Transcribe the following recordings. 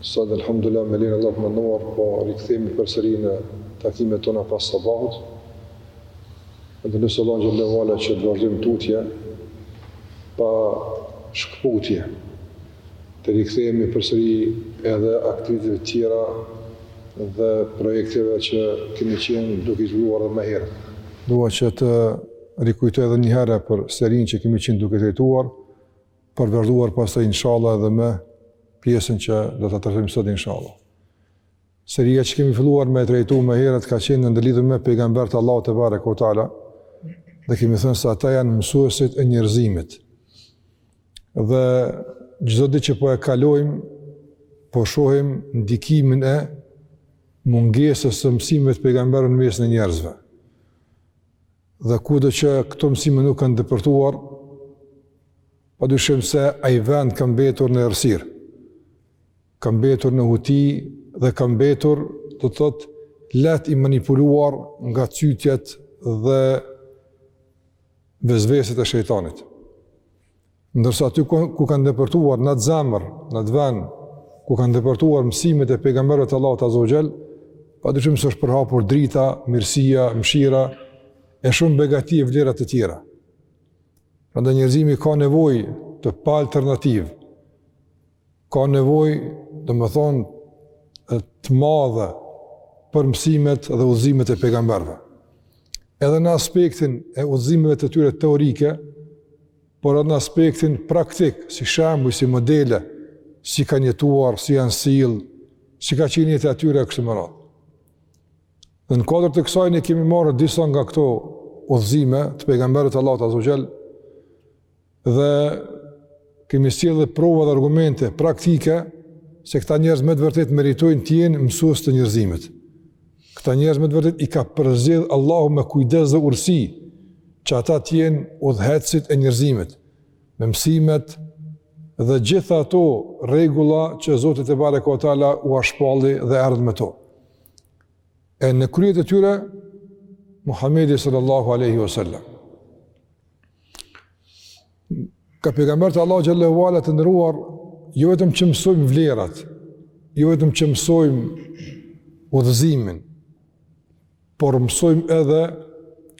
Sot Elhamdullah me lejen e Allahut të nderuar po rikthehemi përsëri në takimet tona pas sabahut. Dhe lusim Allahun xhele ve ala që të vazhdojmë tutje pa shkëputje. Të rikthehemi përsëri edhe aktiviteteve tjera dhe projekteve që kemi qenë duke i zhvilluar dhe më herët. Dua që të rikujtoj edhe një herë për serin që kemi qenë duke trajtuar, për vazhduar pastaj inshallah edhe me pjesën që do ta trajtojmë sot inshallah. Seria që kemi filluar me e trajtu më herët ka qenë në ndërlidhje me pejgamberët e Allahut tebareke ve teala dhe kemi thënë se ata janë mësuesit e njerëzimit. Dhe çdo ditë që po e kalojmë, po shohim ndikimin e mungesës së mësimeve të pejgamberëve në mesin e njerëzve. Dhe kudo që këto mësime nuk kanë depërtuar, pa dyshim se ai vend ka mbetur në errësirë, ka mbetur në huti dhe ka mbetur, do të thotë, lehtë i manipuluar nga cytjet dhe vesveset e shejtanit. Ndërsa aty ku kanë depërtuar n'atë zemër, n'atë vend, ku kanë depërtuar mësimet e pejgamberëve të Allahut Azza wa Jall, pa dyshim se është përhapur drita, mirësia, mëshira e shumë begati e vlera të tjera. Prandaj njerëzimi ka nevojë të paalternativë, Ka nevojë, domethënë, të madhe për mësimet dhe udhëzimet e pejgamberëve. Edhe në aspektin e udhëzimeve të tyre teorike, por edhe në aspektin praktik, si shembuj, si modele, si kanë jetuar, si janë sjellë, si ka qenë jeta e tyre e kështu me radhë. Dhe në kuadër të kësaj ne kemi marrë disa nga këto udhëzime të pejgamberëve të Allahut Azza wa Jall, Dhe kemi sjellë dhe prova dhe argumente praktike se këta njerëz me të vërtetë meritojnë të jenë mësues të njerëzimit. Këta njerëz me të vërtetë i ka përzgjedh Allahu me kujdes dhe urësi që ata të jenë udhëheqësit e njerëzimit me mësimet dhe gjitha ato rregulla që Zoti tebareke ve teala ua shpalli dhe erdhën me to. E në krye të tyre Muhamedi sallallahu alaihi wasallam. Nga pejgamberët e Allahut xhele ve ala të nderuar, jo vetëm që mësojmë vlerat, jo vetëm që mësojmë udhëzimin, por mësojmë edhe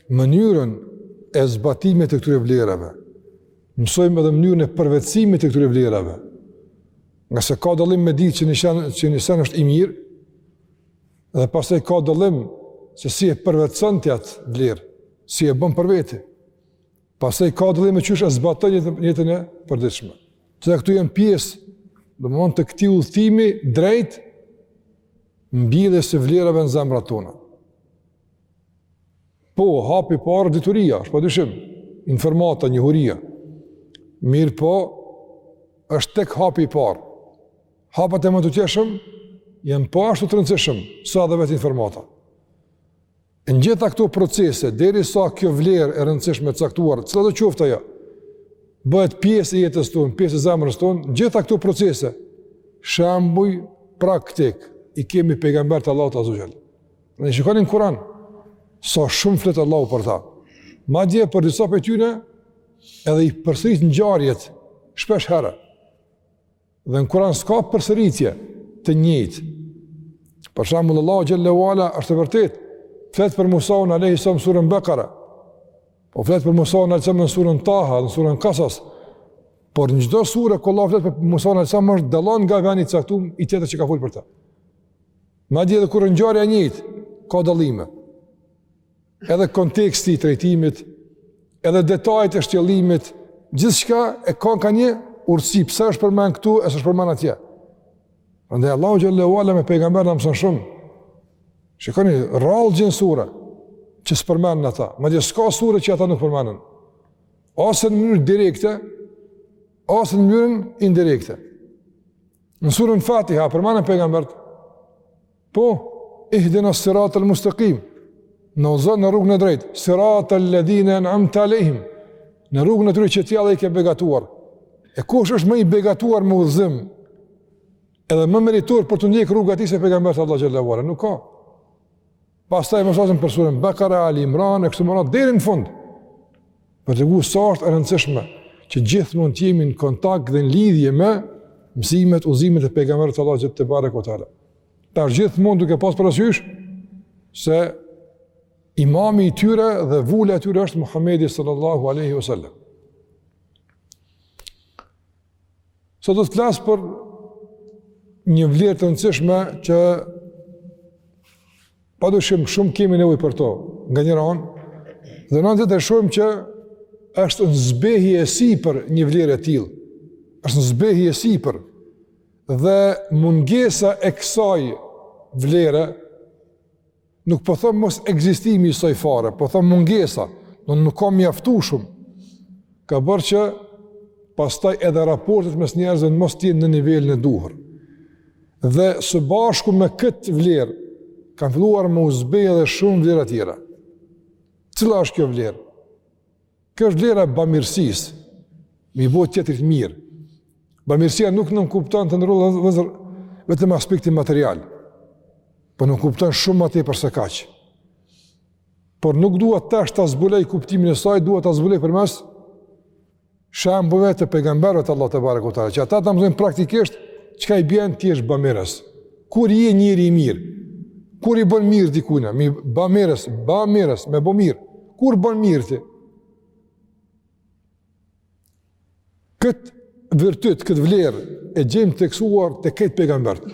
mënyrën e zbatimit të këtyre vlerave. Mësojmë edhe mënyrën e përvetësimit të këtyre vlerave. Ngase ka dallim me ditë që një send, që një send është i mirë, Dhe pastaj ka dallim se si e përvetëson ti atë vlerë, si e bën për veti. Pastaj ka dallim me qysh e zbaton jetën, jetën e përditshme. Që edhe këto janë pjesë, domethënë të këtij udhëtimi drejt mbjelljes së vlerave në zemrat tona. Po, hapi i parë dituria, është pa dyshim, informata, njohuria. Mirëpo, është tek hapi i parë. Hapat e mëtutjeshëm janë po ashtu të rëndësishëm, sa edhe vetë informata. Në gjitha këto procese, derisa kjo vlerë e rëndësishme e caktuar, cilado qoftë ajo, bëhet pjesë e jetës tonë, pjesë e zemrës tonë, në gjitha këto procese, shembuj praktik, i kemi pejgamberët e Allahut azze ve xhel. Shikoni në Kuran, sa shumë flet Allahu për ta. Madje për disa prej tyne, edhe i përsërit ngjarjet, shpesh herë. Dhe në Kur'an s'ka përsëritje të njëjtë. Për shembull Allahu xhelle ve ala është e vërtetë flet për Musaun alayhi salam në surën Bakara. Po flet për Musaun alayhi salam në surën Taha, në surën Qasas. Por në çdo sure ku Allahu flet për Musaun alayhi salam është dallon nga veni i caktuar i tjetër që ka fol për ta. Madje edhe kur ngjarja e njëjtë ka dallime. Edhe konteksti i trajtimit, edhe detajet e shtjellimit, gjithçka e ka ka një urtësi, pse është përmen këtu, e pse është përmen atje. Prandaj Allahu xhelle ve ala me pejgamberë na mëson shumë. Shikoni rrallë gjen sure që s'përmenden ata. Madje s'ka sure që ata nuk përmenden. Ose në mënyrë direkte, ose në mënyrë indirekte. Në surën Fatiha përmenden pejgamberët Po, ihdina siratal mustekim, na udhëzo në rrugën e drejtë, siratal ledhine en'amte alejhim, në rrugën e atyre që ti i ke begatuar. E kush është më i begatuar me udhëzim, edhe më meritor për t'u ndjekë rruga e tij se pejgamberët e Allahut xhelle ve ala, nuk ka. Pastaj mos të flasim për surën Bekara, Ali Imran, e kështu me radhë, deri në fund. Për të treguar sa është e rëndësishme, që gjithmonë të jemi në kontakt dhe në lidhje me mësimet, udhëzimet e pejgamberëve të Allahut xhelle ve ala. Tash gjithmonë duke pas parasysh se imami i tyre dhe vula e tyre është Muhamedi sallallahu alaihi wasallam. Sot do të flas për një vlerë të rëndësishme që pa dyshim shumë kemi nevojë për to, nga njëra anë, dhe në anën tjetër e shohim që është në zbehje e sipër një vlerë e tillë, është në zbehje e sipër, Dhe mungesa e kësaj vlere, nuk po thom mosekzistimi i saj fare, po thom mungesa, në nuk ka mjaftueshëm, ka bërë që pastaj edhe raportet mes njerëzve mos të jenë në nivelin e duhur. Dhe së bashku me këtë vlerë, kanë filluar me u zbeh edhe shumë vlera tjera. Cila është kjo vlerë? Kjo është vlera e bamirësisë, me i bo tjetrit mirë. Bamirësia nuk nënkupton të nderuar vëllezër vetëm aspektin material, por po nënkupton shumë ma tepër se kaq. Por nuk dua tash ta zbuloj kuptimin e saj, dua ta zbuloj përmes shembujve të pejgamberëve të Allahut tebareke ue teala, që ata ta mësojnë praktikisht çka i bjen të jesh bamirës. Kur je njeri i mirë, kur i bën mirë dikujt, mi bamirës, bamirës, me bo mirë, Kur bën mirë ti? Kët virtyt, kët vlerë e gjejmë theksuar te krejt pejgamberët.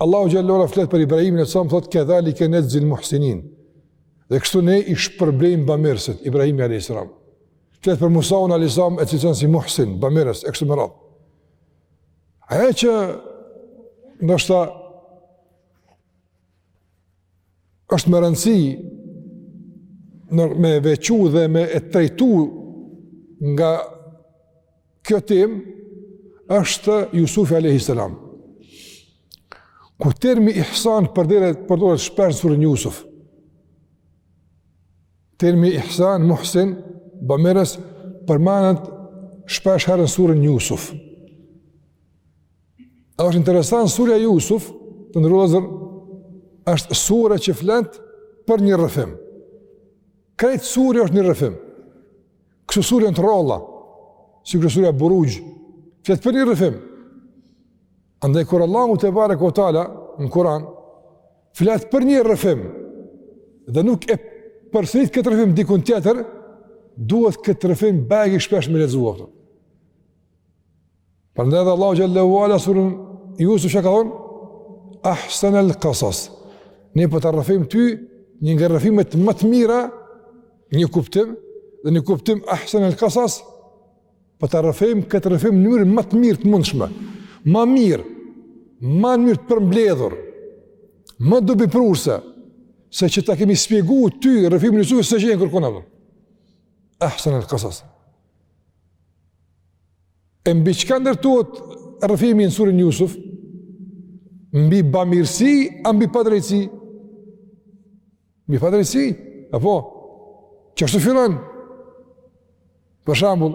Allahu xhel-le ue ala flet për Ibrahimin a.s. thotë kedhalike nexhzil muhsinin. Dhe kështu ne i shpërblejmë bamirësit, Ibrahimi a.s. Flet për Musaun a.s. e cilëson si muhsin, bamirës, e kështu me radhë. Ajo që ndoshta është me rëndësi me e veçu dhe me e trejtu nga kjo temë është Jusufi a.s. Ku termi ihsan përdoret përdoret shpesh në suren Jusuf. Termi ihsan, muhsin, bamirës përmendet shpeshherë në suren Jusuf. A është interesant sureja Jusuf, të nderuar vëllezër, është sure që flet për një rrëfim. Krejt sureja është një rrëfim. Këso sure janë të rralla, sikurse surja Buruxh, flet për një rrëfim. Andaj, kur Allahu tebareke ue teala në Kuran, flet për një rrëfim, dhe nuk e përsërit këtë rrëfim dikun tjetër, duhet këtë rrëfim bajagi shpesh me e lexu atë. Prandaj edhe Allahu xhel-le ue ala suren Jusuf çka ka thon? Ahsan al-qasas. Ne po ta rrëfejmë ty një nga rrëfimet më të mira, një kuptim dhe një kuptim ahsan al-qasas. Po ta rrëfejmë këtë rrëfim në mënyrë më të mirë të mundshme. Më mirë, më në mënyrë të përmbledhur, më dobiprurëse se që ta kemi shpjegu ty rrëfimin e Jusufit se që jeni kah e kërkoni atë. Ahsan al-qasas. E mbi çka ndërtohet rrëfimi në suren Jusuf? Mbi bamirësi, a mbi padrejtësi? Mbi padrejtësi, apo, qashtu fillon? Për shembull,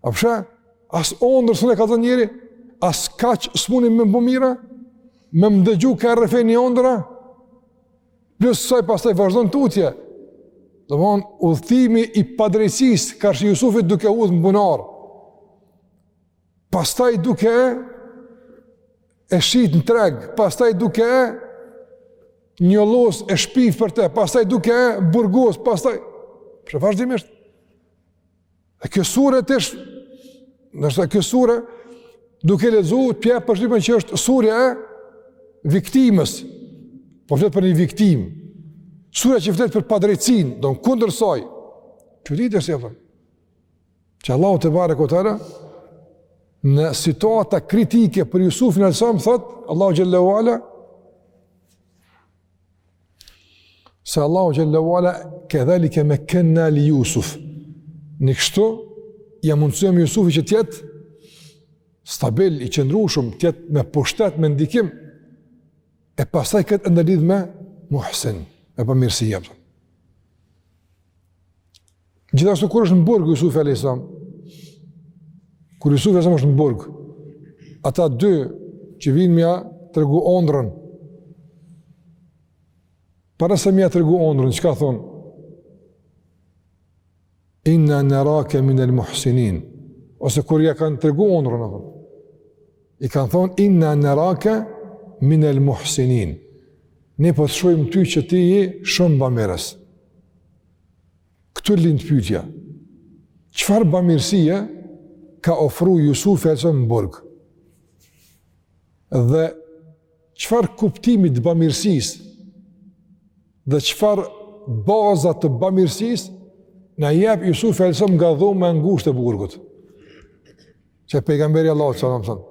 A pse, as ondërr s'un e kallzon njeri, as kaq s'muni me bo mirë, me më dëgju ka e rrëfej një ondërr, plus asaj pastaj vazhdon tutje. Domethonë, udhëtimi i padrejtësisë, karshi Jusufit duke e hudh në bunar, pastaj duke e, e shit në treg, pastaj duke e njollos e shpif për te, pastaj duke e burgos, pastaj, pse vazhdimisht, Dhe kjo sure të është, nështë kjo sure, duke lexu, të jep përshtypjen që është surja e viktimës, po flet për një viktimë, surja që flet për padrejtësinë, dhunën kundër saj, çuditërisht, apo, që Allahu tebareke ue teala, në situata kritike për Jusufin alayhis salam, thot, Allahu xhel-le ue ala, Se Allahu xhel-le ue ala kedhalike mekenna li Jusuf. Ne kështu ja mundësuem Jusufit që të jetë stabil i qëndrueshëm, të jetë me pushtet, me ndikim e pastaj këtë e ndërlidh me Muhsin, e bamirësi apo. Gjithashtu kur është në burg Jusufi alayhis salam. Kur Jusufi alayhis salam është në burg, ata dy që vijnë me ja tregu ondrën. Para se me ja tregu ondrën, çka thon? Inna naraka min al-muhsinin. Ose kur ja kanë tregu ondrën apo. I kanë thon inna naraka min al-muhsinin. Ne po të shohim ty që ti je shumë bamirës. Këtu lind pyetja. Çfarë bamirësie ka ofru Jusufi alayhis salam në burg? Dhe çfarë kuptimi të bamirësisë dhe çfarë baza të bamirësisë na jep Jusufi alayhis salam nga dhoma e ngushtë e burgut? Që pejgamber i Allahut sallallahu alaihi wasallam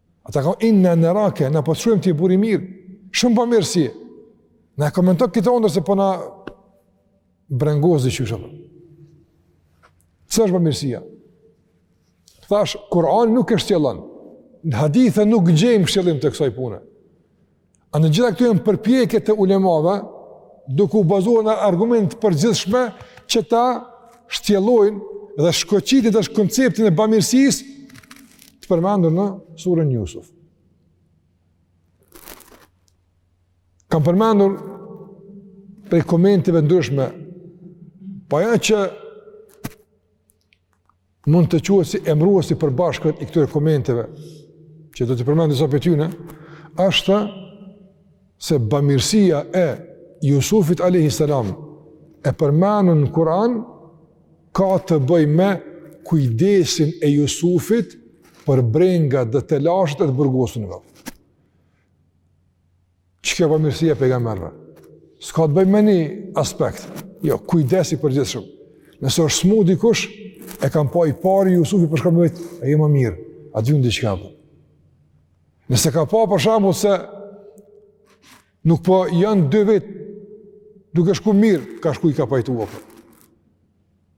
Ata ka inna naraka, na po të shohim ti burrë i mirë. Shumë bamirës je. Na komento këtë ondërr se po na brengos diqysh. Cila është bamirësia? Thash Kur'ani nuk e shtjellon. Në hadithe nuk gjejmë shtjellim të kësaj pune. A në gjitha këto janë përpjekje të ulemave, duke u bazuar në argumente të përgjithshme që ta shtjellojnë dhe shkoqitin tash konceptin e bamirësisë të përmendur në surën Jusuf. Kam përmendur prej komenteve të ndryshme, po jo që Mund të quhet si emrues i përbashkët i këtyre komenteve, që do t'i përmend disa prej tyre, është se bamirësia e Jusufit alayhi salam e përmendur në Kur'an ka të bëjë me kujdesin e Jusufit për brengat dhe telashet e të burgosunëve. Çka është bamirësia e pejgamberve? S'ka të bëjë me një aspekt. Jo, kujdes i përgjithshëm. Nëse është smu dikush, e ka pa i pari Jusufi për shembull, e vet, a je ma mirë, a don diçka apër. Nëse ka pa për shembull se nuk po janë dy vetë duke shku mirë, ka shku i ka pajtu apër.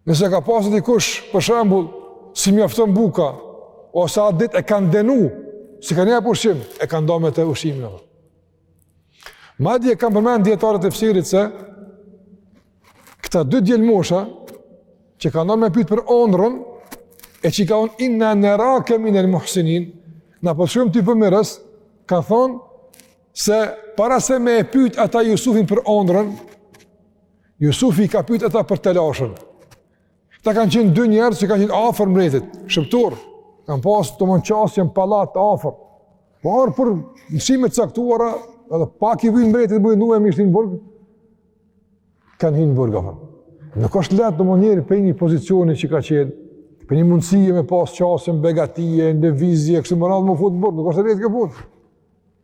Nëse ka pasur dikush, për shembull, s'i mjafton buka, ose atë ditë e kanë denu, s'i kanë jap ushqim, e ka nda me te ushqimin e dhe. Madje e kanë përmend dijetarët e tefsirit se, këta dy djelmosha, që kanë dashtë me pyt për ondrrën, e që i kanë thonë inna nerake minel muhsinin, ne po t'shohim ty bamirës, kanë thonë, se para se me e pyt ata Jusufin për ondrrën, Jusufi i ka pyet ata për telashin. Ata kanë qenë dy njerëz që kanë qenë afër mbretit, shërbëtorë, kanë pas do me thënë qasje në pallat afër, por për lëshime të caktuara, e kapë hidhnimi mbretit, vendos me i shti në burg, kanë hinë në burg, afër. Nuk është lehtë do me thonë njeri prej një pozicioni që ka qenë, prej një mundësie me pas qasje në begati e në lëvizje, e kështu me radhë me u futë në burg, nuk është lehtë kjo punë.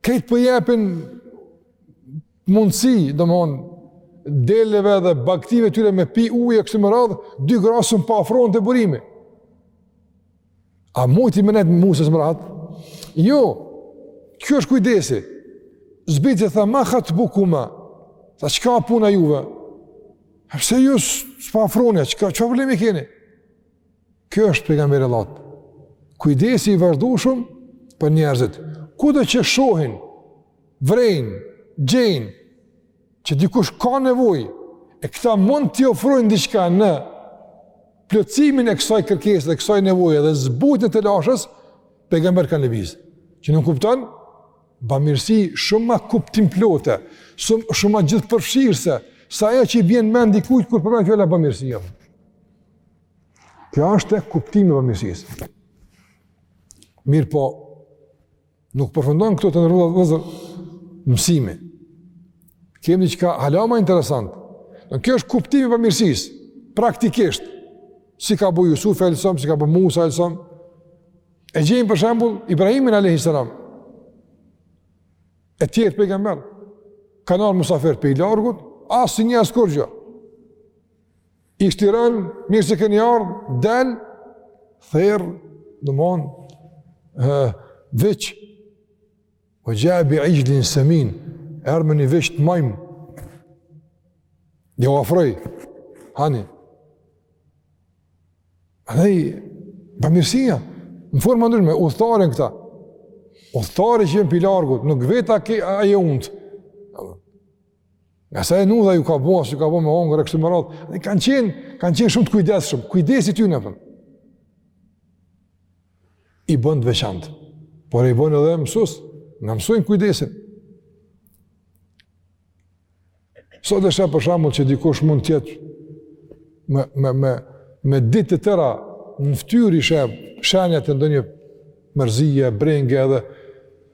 Krejt po u jepin mundësi, domethonë, deleve dhe bagtive tyre me pi ujë e kështu me radhë, dy gra s'po afrohen te burimi. A mujti me nejtë Musa s'merret? Jo, kjo është kujdesi. Zbiti tha, ma khatbukuma, tha, çka puna juve? A pse ju s'po afroheni, çka, çka problemi keni? Kjo është pejgamberllëku. Kujdesi i vazhdueshëm për njerëzit. Kudo që shohin, vrejn, gjejn që dikush ka nevojë e këta mund t'i ofrojnë diçka në plotësimin e kësaj kërkese dhe kësaj nevoje dhe zbutjen e telashes, pejgamberët kanë lëviz. Që nënkupton bamirësi shumë më kuptimplote, shumë shumë më gjithëpërfshirëse se ajo që i bie në mend dikujt kur përmend fjalën bamirësi. Kjo është kuptimi i bamirësisë. Mirëpo, nuk përfundon këtu të nderuar vëllezër mësimi. Kemi diçka hala ma interesant. Në kjo është kuptimi i bamirësisë, praktikisht. Si ka bu Jusufi a.s., si ka bu Musa a.s.. E gjejmë për shembul Ibrahimin a.s. E tjerë pejgamberë. Kanë ardh musafir prej largut, as s'i njeh as kurgjë. I shti mren, mirë se keni ardhë, del, ther, domethënë, viç, fe xhae bi ixhlin semin, erdh me një viç të majmë, jua afroi, hani, Andaj, bamirësia, në forma të ndryshme, udhëtarë këta, udhëtarë që janë prej largut, nuk vet a ke, a je untë, Ngase n'udha ju ka bo, ju ka bo me hongër e kështu me radhë, dhe kanë qenë, kanë qenë shumë të kujdesshëm, kujdesi i tyne pra i bën të veçantë, por i bën edhe mësues, na mësojnë kujdesin. Sot e sheh për shambull që dikush mund të jetë me, me, me, me ditë të tëra në ftyrë i sheh shenjat e ndonjë mërzie, brenge edhe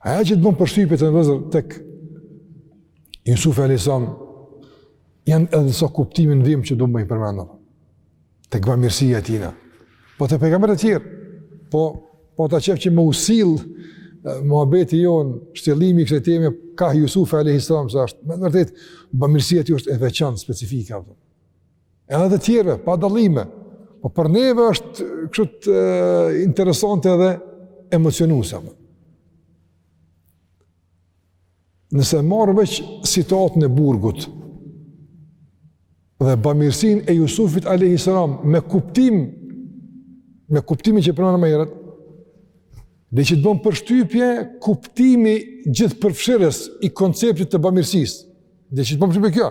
Ajo që të bën përshtypje të në vëzër tek Jusufi alejhi selam, janë edhe disa kuptime në vijim që du me i përmend tek bamirësia e tina. Po te pejgamberët e tjerë, po pata qef që me u sill muhabeti jonë, shtjellimi i kësaj teme, ka Jusufi alejhi selam, se është, me të vërtetë, bamirësia e tij është e veçantë, specifike, apo. edhe te të tjerët, pa dallime, po për neve është kështu interesante edhe emocionuese. Nëse merr veç situatën e burgut dhe bamirësinë e Jusufit a.s. me kuptim, me kuptimin që përmenda më herët, dhe që të bën përshtypje kuptimi gjithëpërfshirës i konceptit të bamirësisë, dhe që të bën përshtypje kjo,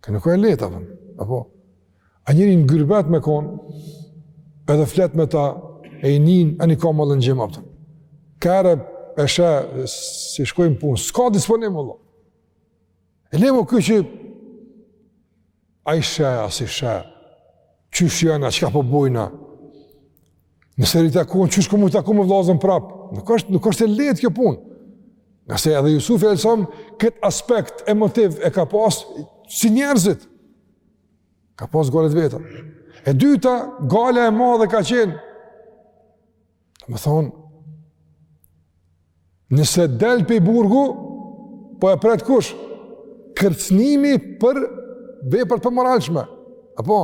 Kjo nuk â e lehtë, apo? E ka njerin në gurbet me konë, edhe flet me ta, e i nin, ani ka me hangër, me pi. Kur e sheh, s'i shkojnë punët, s'ka disponim, Allah. E le mo kur as s'i sheh, as s'i sheh, qysh janë, a çka po bojnë, Nëse i takon, qysh kom me u taku me vllazën prap. Nuk është nuk është e lehtë kjo punë. Ngase edhe Jusufi alejhi selam, këtë aspekt emotiv e ka pas si njerëzit. Ka pas gajlet e veta. E dyta, gajle e madhe ka qenë. Domethënë, Nëse del pej burgu, po e pret kush? Kërcënimi për vepër të pamoralshme. Apo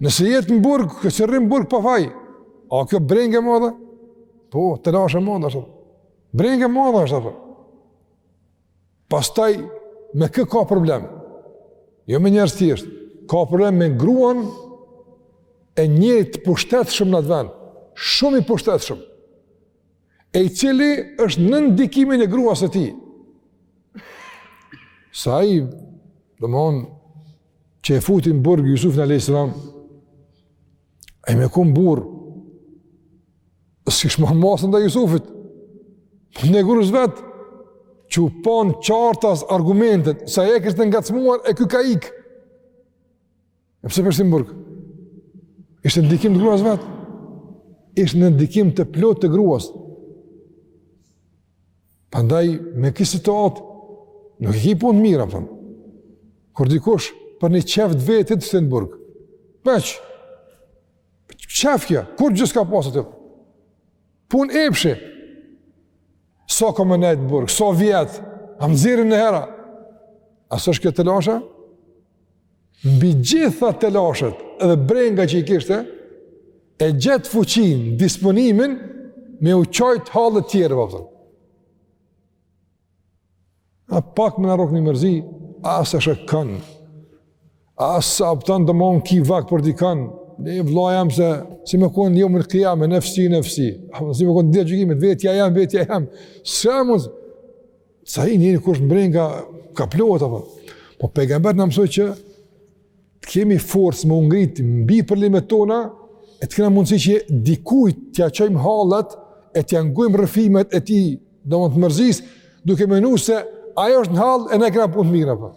nëse jet në burg, ka qëndrim në burg pa faj. A kjo brengë e madhe? Po, telashe e madhe asht. Brengë e madhe asht. Pastaj me kë ka problem? Jo me njerëz të thjeshtë. Ka problem me gruan e njeriut të pushtetshëm në atë vend. Shumë i pushtetshëm. e i cili është nën ndikimin e gruas së tij. Se ai, domethënë, që e futin n'burg Jusufin alejhi selam, ai me konë burrë, s'kish marrë masa ndaj Jusufit, po ndaj grus vet, që u panë qartas argumentet, se ajo e kishte ngacmuar, e ky ka ikë. E pse po e shtin n'burg? Ishte nën ndikim të gruas vet. Ishte nën ndikim të plotë të gruas. Prandaj, me kësi situate, nuk i ki punët mirë, apo. Kur dikush për një qejf t'vetin t'shtin n'burg. Pe ç'qejf kjo, kur gjë s'ka pasë aty? Punë epshi. Sa kom me nejtë n'burg, sa vjet, a m'nxjerrin njëherë. A s'është kjo telashe? Mbi gjitha telashet edhe brengat që i kishte, e gjeti fuqinë, disponimin, me ua qajtë hallet tjerëve, apo. A pak me na rrokë një mërzi, as s'e sheh kand, as s'e pyet, domethënë s'ki vakt për dikand, ne vlla jem si me konë jeumul kijame, nefsi, nefsi, si me konë ditë e gjykimit, vetja jem, vetja jem, s'e menon se ai njeri kush brenga ka plot, apo, po Pejgamberi na mësoi që, Të kemi forcë me u ngrit mbi problemet tona, e të kena mundësi që dikujt t'ia qajmë hallet, e t'ia ngojmë rrëfimet e tij, domethënë të mërzisë, duke menu se ai është në hall e ne i kena punët mirë, apo.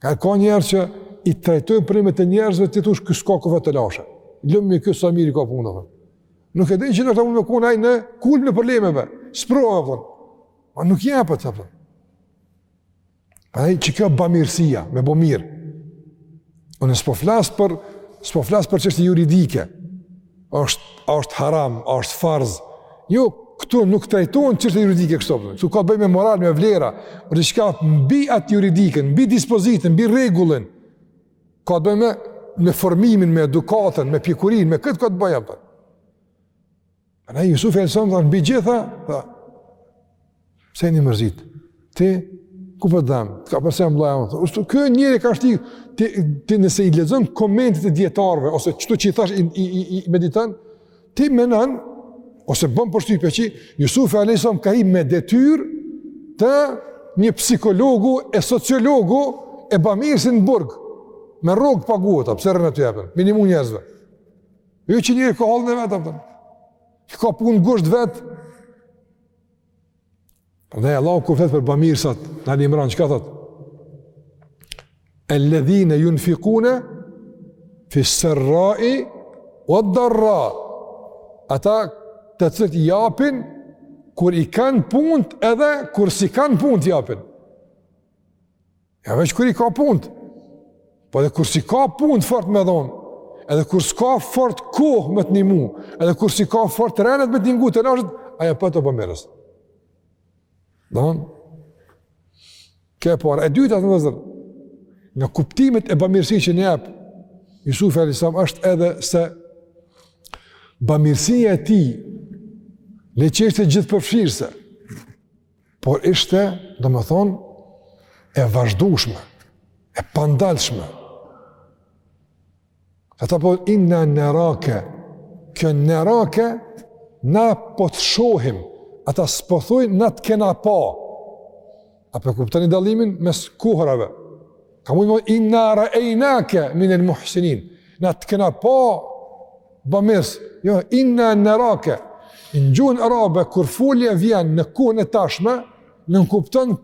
Ka ka njerëz që i trajtojnë problemet e njerëzve, ti thue ky s'ka kurrfarë telashe. Lumi ky sa mirë i ka punët, apo. Nuk e din që ndoshta mund me konë ai në kulm të problemeve, sprovave, apo. Ama nuk jepet, apo. Prandaj që kjo bamirësia, me bo mirë. Unë s'po flas për, s'po flas për çështje juridike. A është, a është haram, a është farz. Jo, këtu nuk trajtohen çështje juridike kështu. Këtu ka të bëjë me moral, me vlera. Për diçka mbi atë juridiken, mbi dispozitën, mbi rregullin. Ka të bëjë me formimin, me edukatën, me pjekurinë, me këtë ka të bëjë. Ama Jusufi alejhi selam edhe mbi gjitha, tha, pse jeni mërzit, ti, ku për po dhamë, të ka përse më blaj, unë, ustu, kjo njeri ka shti, ti, ti nëse i lexon komentet e dijetarëve, ose qëto që i thashë, i, i, i, i mediton, ti menon, ose bën përshtypje që Jusufi alejhi selam ka hi me detyrë të një psikologu e sociologu e bamirësi në burg, me rrogë paguhet, a pse rrin aty, apo, me u ndihmu njerëzve. Jo që njeri ka hallin e vet, apo. Që ka punë ngusht vet. Prandaj Allahu kur flet për bamirësat, në Ali Imran, çka thotë? Eledhine junfikune fi serrai ue derra. Ata të cilët japin, kur i kanë punët edhe, kur s'i kanë punët japin. Jo veç kur i ka punët. Po edhe kur s'i ka punët fort me dhonë, edhe kur s'ka fort kohë me të nimu, edhe kur s'i ka fort renet me të ngu të nashët, ai prapë bamirës. Dhonë? Kjo e para. E dyta vëllezër, nga kuptimet e bamirësisë që na jep Jusufi alejhi selam është edhe se bamirësia e tij le që është gjithëpërfshirëse, Por ishte, domethonë, e vazhdushme, e pandalshme. Ata po, inna nerake, kjo nerake, na po të shohim, ata s'po thojnë, na të kena pa. A po e kuptoni dallimin, mes kohërave. Ka mujt me inna ra'ejnake minel muhsinin. Na të kena pa bamirës. Jo, inna nerake. Në gjuhën arabe, kur folja vjen në kohën e tashme, nënkupton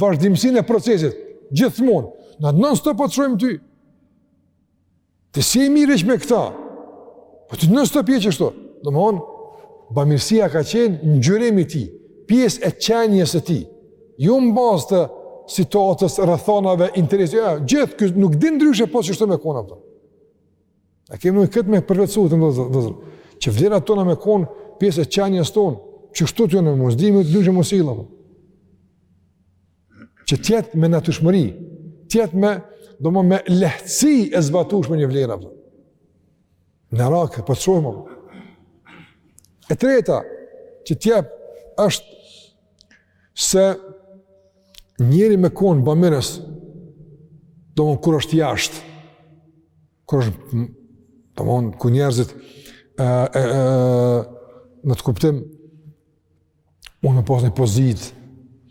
vazhdimësinë e procesit. Gjithmonë. Na non stop po të shohim ty. Ti sillesh mirë me këta, po ti non stop qështu, domethonë, bamirësia ka qenë ngjyrim i tij, pjesë e qenies së tij, jo jo në bazë të situatës, rrethanave, interesit, jo, gjithë, kështu nuk din ndryshe, po qështu me konë, përta. A kemi në këtë me përvetësu, vëllezër, që vlerat tona me konë, pjesë e qenies tonë, qështu të jenë, mos dhimi të dhimi që mos ilë, përta. që të jetë me natyrshmëri, të jetë me, domthonë me lehtësi e zbatueshme një vlerë apo. Nerake, po të shohim apo. E treta që të jep është se njeri me konë bamirës domthonë kur është jashtë kur është domthonë ku njerëzit ë ë në atë kuptim unë me pas një pozitë,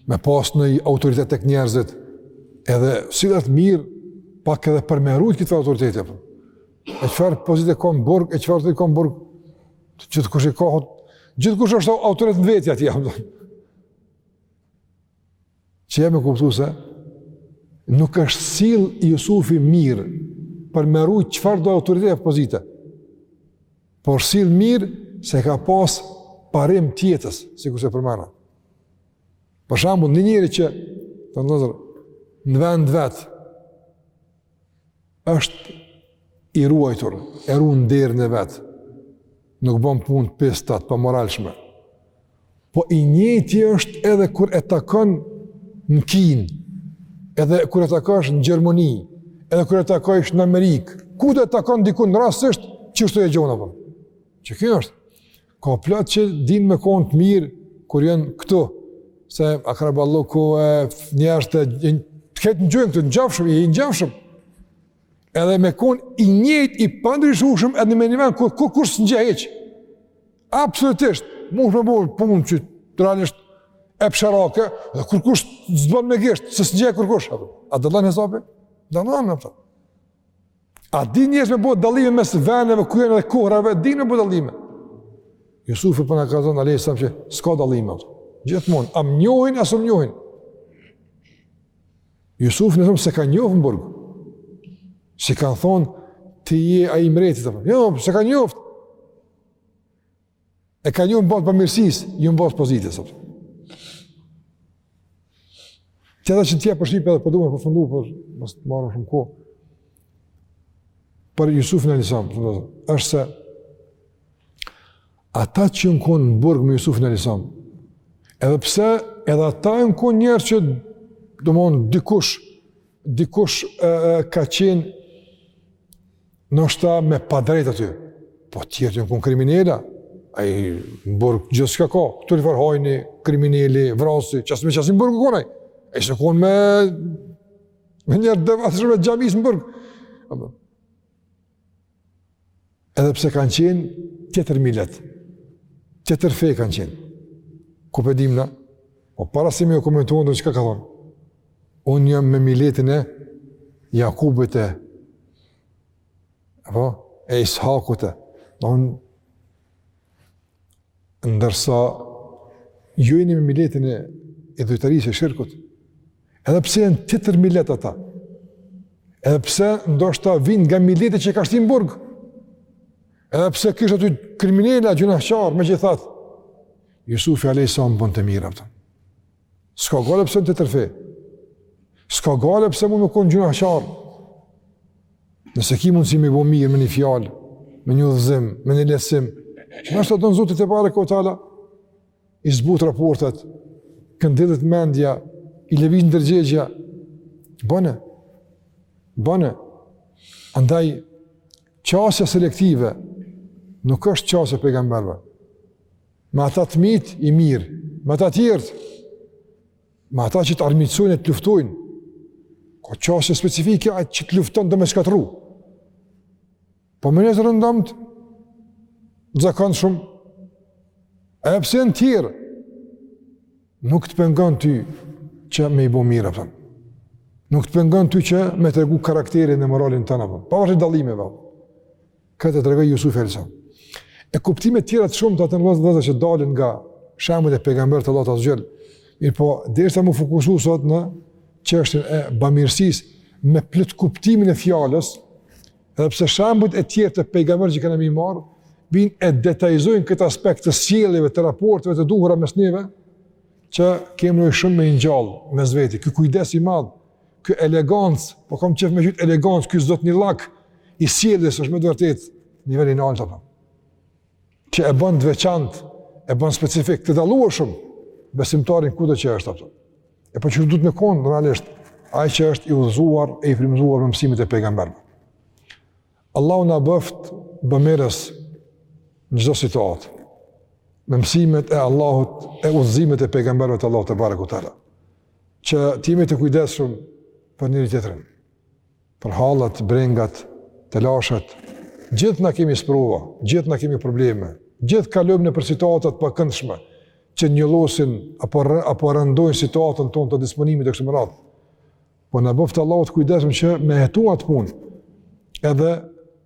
me pas një autoritet tek njerëzit, edhe sillet mirë, pak edhe për me rujt këtë autoritet, e e çfarë pozite ka në burg, e çfarë ka në burg, gjithkush i kohët, gjithkush është autoritet në veten e tij, jam dhe. që jep me kuptu se nuk është sill Jusufi mirë për me rujt çfarëdo autoritet e pozite, por sill mirë se ka pas parim të jetës, sikurse përmenda. Për shembull, një njeri që, vëllezër, në vend të vet, është i ruajtur, e ruan derën e vet. Nuk bën punë t'pista, të pamoralshme. Po i njëjti është edhe kur e takon në Kinë, edhe kur e takosh në Gjermani, edhe kur e takosh në Amerikë, kudo e takon diku rastësisht qështu e gjon apo. Që kjo është. Ka plot që din me kon të mirë kur janë këtu, se a kallaballëk, e njerëz të të gjithë njohin këtu, të njafshëm, i njafshëm. Edhe me kon i njëjtë i pandryshueshëm edhe më ni ven kur kurkush s'njeh hiç. Absolutisht, mund të bëhet punë që realisht e psharake, dhe kurkush s'bën me gisht, se s'njeh kurkush. A dallon hesapi? Dallon atë. A din njerëz me bo dallime mes veneve, ku janë dhe kohrave, din me bo dallime. Jusufi po na kallxon, alejhi selam, që s'ka dallime. Gjithmonë, a m'njohin, a s'më njohin. Jusufin, të themi, s'e kanë njoftë në burg. S'i kanë thonë, ti je ai mreti, jo, s'e kanë njoftë. E kanë njoftë në bazë të mirësisë, jo në bazë pozitës. Tjetra që t'jep përshtypje edhe po du po me përfundu, për mos të marrë shumë kohë. Për Jusufin alejhi selam, është se ata që jan konë në burg me Jusufin alejhi selam, edhe pse edhe ata jan konë njerëz që domethonë dikush, dikush e, e, ka qenë Ndoshta me padrejt aty, po tjerët jan konë kriminela, ai në burg gjithçka ka, turlifar hajni, krimineli, vrasësi, qasi, me qasi në burg u kon ai, ai s'u konë me, me njerëz xhemat shumë e xhamisë në burg. Edhe pse kanë qenë, tjetër milet, tjetër fe kanë qenë. Ku pe dimë na? O po para se me ju komentu andrrën, çka ka thonë? Unë jam me miletin e Jakubit e apo, e Ishakut e. Unë, ndërsa, ju jeni me miletin e idhujtarisë e shirkut. Edhe pse janë tjetër milet ata. Edhe pse ndoshta vinë nga mileti që e ka shti n'burg. Edhe pse kishte aty kriminela, gjynahqarë, megjithatë Jusufi alejhi selam bon të mira për ta. S'ka gajle pse jan tjetër fe. S'ka gajle pse mund me konë gjynahqarë. Nëse ki mundësi me bo mirë, me një fjalë, me një udhëzim, me një lehtësim. Ndoshta don Zoti tebareke ve teala, i zbut raportet, këndillet mendja, i lëviz ndërgjegjja. Bëne. Bëne. Andaj, qasja selektive nuk është qasja pejgamberve. me ata të mijtë i mirë, me ata tjerët, me ata që të armiqësojnë e të luftojnë, ka qasje specifike atë që të luftojnë don me shkatrru. Po me njerëz të rëndomtë, të zakonshëm edhe pse në tjerë, nuk të pengon ty që me i bo mirë, apo. nuk të pengon ty që me tregu karakterin e moralin tënd, pavarësisht dallimeve, apo. Këtë e tregoi Jusufi alayhis salam. E kuptime të tjera të shumta të nderuar vëllezër që dalin nga shembujt e pejgamberëve t'Allahut xhel. Mirë po, deshta m'u fokusu sot në çështjen e bamirësisë me plot kuptimin e fjalës, edhe pse shembujt e tjerë të pejgamberëve që kemi me marr, vijn e detajzojnë këtë aspekt të sjelljeve, të raporteve të duhura mes neve, që kemi me shumë me ngjall mes veti. Ky kujdes i madh Ky eleganc, po kam qef me i thënë eleganc, ky zotnillak i sjelljes është me të vërtet nivel i naltë apo. Që e bën të veçantë, e bën specifik të dalluar shumë besimtarin kudo që është apo. E siç duhet me kon realisht ai që është i udhëzuar e i frymëzuar me mësimet e pejgamberve. Allahu na bëft bamirës në çdo situatë. Me mësimet e Allahut, e udhëzimet e pejgamberve t'Allahut tebareke ve që të jemi të kujdesshëm për njëri tjetrin. Për hallat, brengat, telashet, gjithë ne kemi sprova, gjithë ne kemi probleme, gjithë kalojmë nëpër situata të pakëndshme që njollosin apo, apo rëndojnë situatën tonë të disponimit e kështu me radhë. Po na bëftë Allahu të kujdesshëm që me hetu at punë edhe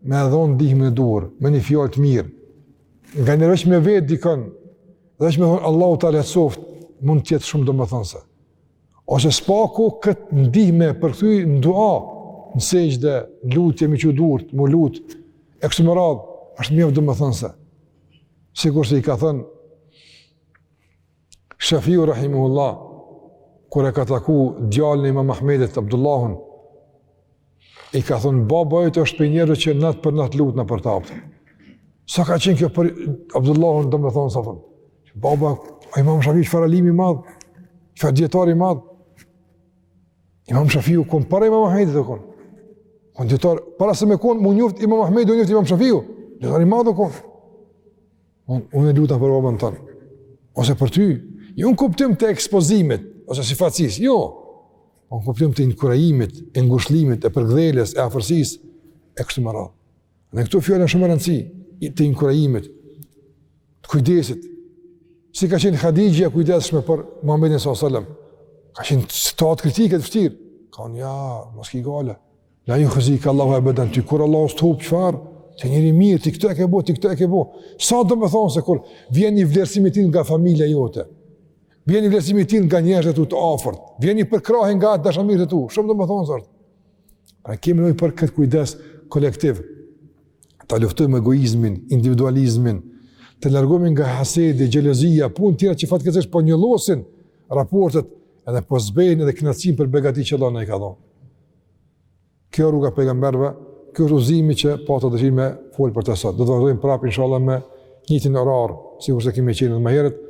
me dhon ndihmën e duhur, me një fjalë të mirë, Nganjëherë veç me vet dikon, dhe veç me thonë Allahu ta lehtësoft, mund të jetë shumë domethënëse. Ose s'paku kët ndihmë për ty në dua, në sexhde, lutje me çu durt, mu lut, e kështu me radhë, është mjaft domethënëse. Sikurse i ka thënë Shafiu rahimehullah kur e ka taku djalin e Imam Ahmedit Abdullahun i ka thon baba yt është prej njerëzve që nat për nat lutna për ta. Sa ka qenë kjo për Abdullahun domethënëse, thon. Baba Imam Shafiu çfarë alimi i madh, çfarë dijetar i madh. Imam Shafiu u kon para Imam Ahmedit apo. U kon dijetar para se me kon i njoft Imam Ahmedi u njoft Imam Shafiu. Dijetar i madh apo. Unë unë lutna për babën tan, ose për ty, jo në kuptim të ekspozimit, ose syfaqësis, jo, po në kuptim të inkurajimit, e ngushlimit, e përgdheles, e afërsis, e kështu me radhë. Edhe këto fjalë kanë shumë rëndësi, të inkurajimit, të kujdesit, si ka qenë Hadixhja e kujdesshme për Muhammedin s.a.s. Ka qenë situatë kritike e vështirë, ka thonë, ja, mos ki gajle, La juhzika Allahu ebeden, ty kur Allahu s'të hup, çfarë, ti njeri i mirë, ti këtë e ke bo, ti këtë e ke bo. Sa do me thonë se kur vjen një vlerësim ty nga familja jote, vjen një vlerësim ty nga njerëzit e tu të afërt, vjen një përkrahje nga ata dashamirët e tu, shumë do me thonë sërtë. Pra kemi nevojë për këtë kujdes kolektiv, ta luftojmë egoizmin, individualizmin, të largohemi nga hasedi, xhelozia, punë tjera që fatkeqësisht po na i njollosin raportet edhe po zbehin edhe kënaqësinë për begati që Allahu na i ka dhonë. Kjo rruga e pejgamberëve, kjo është udhëzimi që pata dëshirë me folë për të sot. Do të vazhdojmë prapë, inshallah, me të njëjtin orar, sikurse kemi qenë dhe më herët.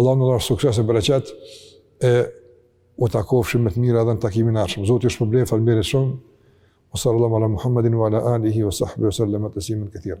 Allahu na dhëntë sukses e bereqet, e u takofshim me të mira dhe në takimin e ardhshëm. Zoti ju shpërbleftë, faleminderit shumë. Wa sallallahu ala Muhammedin wa ala alihi wa sahbihi wa sallama tesliman kethira.